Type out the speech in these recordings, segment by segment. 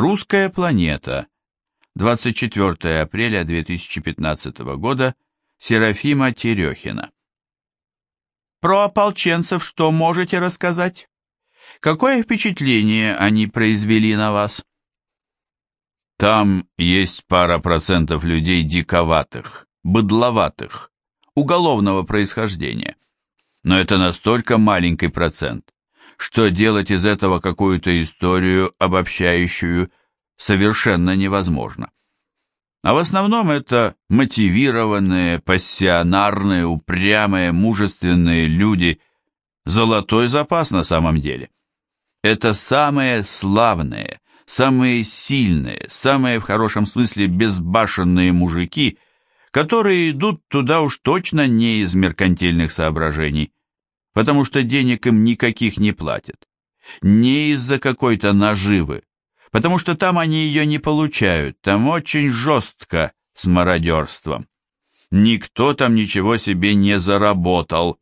Русская планета. 24 апреля 2015 года. Серафима Терехина. Про ополченцев что можете рассказать? Какое впечатление они произвели на вас? Там есть пара процентов людей диковатых, быдловатых, уголовного происхождения. Но это настолько маленький процент, что делать из этого какую-то историю, обобщающую, совершенно невозможно. А в основном это мотивированные, пассионарные, упрямые, мужественные люди, золотой запас на самом деле. Это самые славные, самые сильные, самые в хорошем смысле безбашенные мужики, которые идут туда уж точно не из меркантильных соображений, потому что денег им никаких не платят, не из-за какой-то наживы, потому что там они ее не получают, там очень жестко с мародерством. Никто там ничего себе не заработал.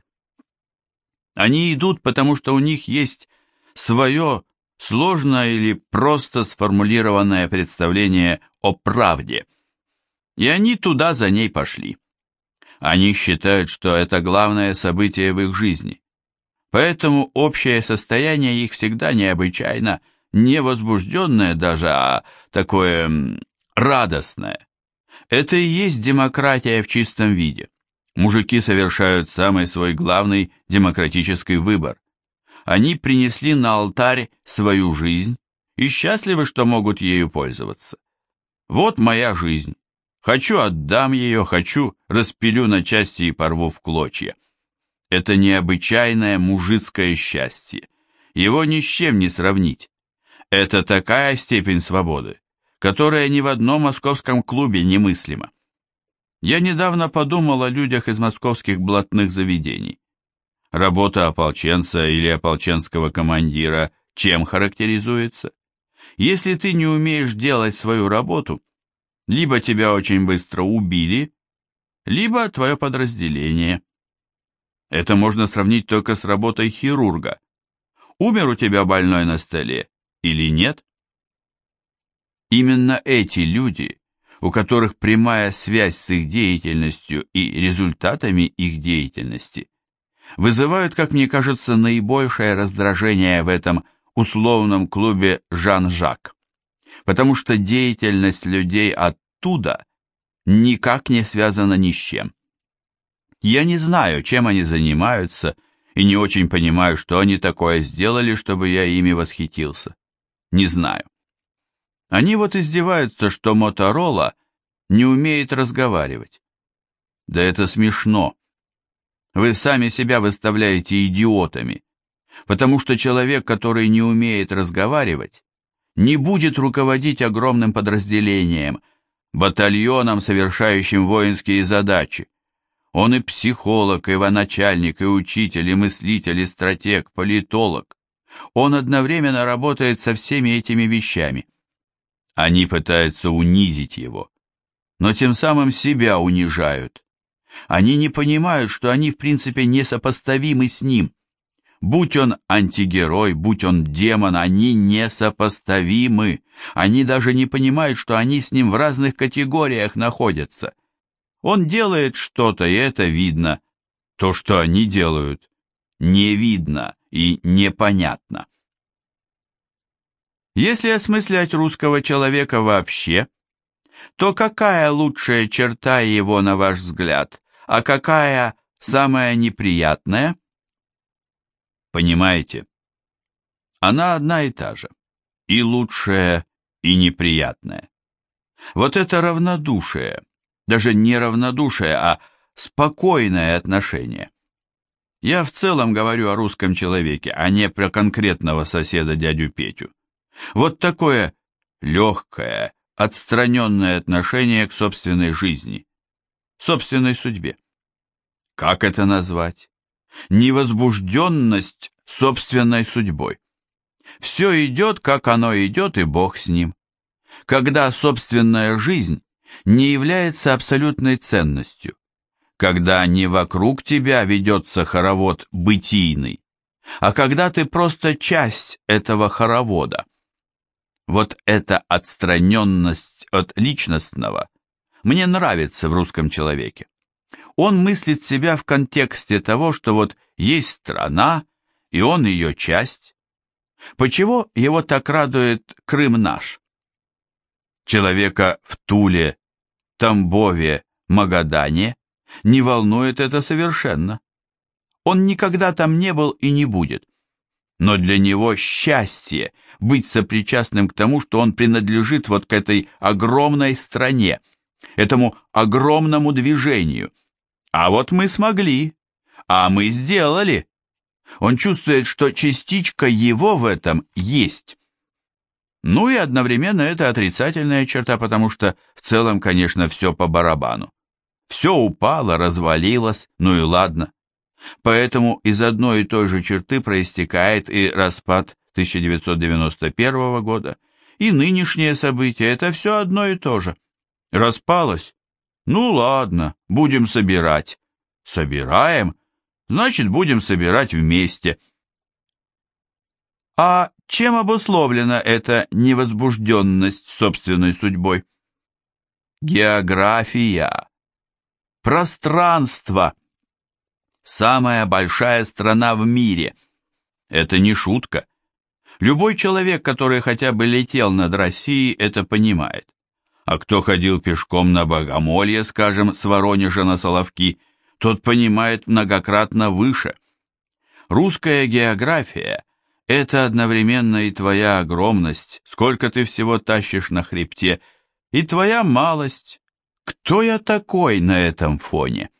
Они идут, потому что у них есть свое сложное или просто сформулированное представление о правде. И они туда за ней пошли. Они считают, что это главное событие в их жизни. Поэтому общее состояние их всегда необычайно, не возбужденное даже, а такое радостное. Это и есть демократия в чистом виде. Мужики совершают самый свой главный демократический выбор. Они принесли на алтарь свою жизнь и счастливы, что могут ею пользоваться. Вот моя жизнь. Хочу отдам ее, хочу распилю на части и порву в клочья. Это необычайное мужицкое счастье. Его ни с чем не сравнить. Это такая степень свободы, которая ни в одном московском клубе немыслима. Я недавно подумал о людях из московских блатных заведений. Работа ополченца или ополченского командира чем характеризуется? Если ты не умеешь делать свою работу, либо тебя очень быстро убили, либо твое подразделение. Это можно сравнить только с работой хирурга. Умер у тебя больной на столе или нет? Именно эти люди, у которых прямая связь с их деятельностью и результатами их деятельности, вызывают, как мне кажется, наибольшее раздражение в этом условном клубе Жан-Жак, потому что деятельность людей оттуда никак не связана ни с чем. Я не знаю, чем они занимаются, и не очень понимаю, что они такое сделали, чтобы я ими восхитился. Не знаю. Они вот издеваются, что Моторола не умеет разговаривать. Да это смешно. Вы сами себя выставляете идиотами, потому что человек, который не умеет разговаривать, не будет руководить огромным подразделением, батальоном, совершающим воинские задачи. Он и психолог, и военачальник, и учитель, и мыслитель, и стратег, политолог. Он одновременно работает со всеми этими вещами. Они пытаются унизить его, но тем самым себя унижают. Они не понимают, что они в принципе несопоставимы с ним. Будь он антигерой, будь он демон, они несопоставимы. Они даже не понимают, что они с ним в разных категориях находятся. Он делает что-то, и это видно. То, что они делают, не видно и непонятно. Если осмыслять русского человека вообще, то какая лучшая черта его, на ваш взгляд, а какая самая неприятная? Понимаете? Она одна и та же, и лучшая, и неприятная. Вот это равнодушие, даже не равнодушие, а спокойное отношение. Я в целом говорю о русском человеке, а не про конкретного соседа дядю Петю. Вот такое легкое, отстраненное отношение к собственной жизни, собственной судьбе. Как это назвать? Невозбужденность собственной судьбой. Все идет, как оно идет, и Бог с ним. Когда собственная жизнь не является абсолютной ценностью, когда не вокруг тебя ведется хоровод бытийный, а когда ты просто часть этого хоровода. Вот эта отстраненность от личностного мне нравится в русском человеке. Он мыслит себя в контексте того, что вот есть страна, и он ее часть. Почему его так радует Крым наш? Человека в Туле, Тамбове, Магадане не волнует это совершенно. Он никогда там не был и не будет. Но для него счастье быть сопричастным к тому, что он принадлежит вот к этой огромной стране, этому огромному движению. А вот мы смогли, а мы сделали. Он чувствует, что частичка его в этом есть. Ну и одновременно это отрицательная черта, потому что в целом, конечно, все по барабану. Все упало, развалилось, ну и ладно. Поэтому из одной и той же черты проистекает и распад 1991 года, и нынешнее событие – это все одно и то же. Распалось? Ну ладно, будем собирать. Собираем? Значит, будем собирать вместе. А чем обусловлена эта невозбужденность собственной судьбой? География. Пространство самая большая страна в мире. Это не шутка. Любой человек, который хотя бы летел над Россией, это понимает. А кто ходил пешком на Богомолье, скажем, с Воронежа на Соловки, тот понимает многократно выше. Русская география – это одновременно и твоя огромность, сколько ты всего тащишь на хребте, и твоя малость. Кто я такой на этом фоне?